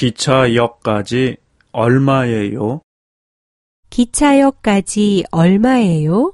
기차역까지 얼마예요? 기차역까지 얼마예요?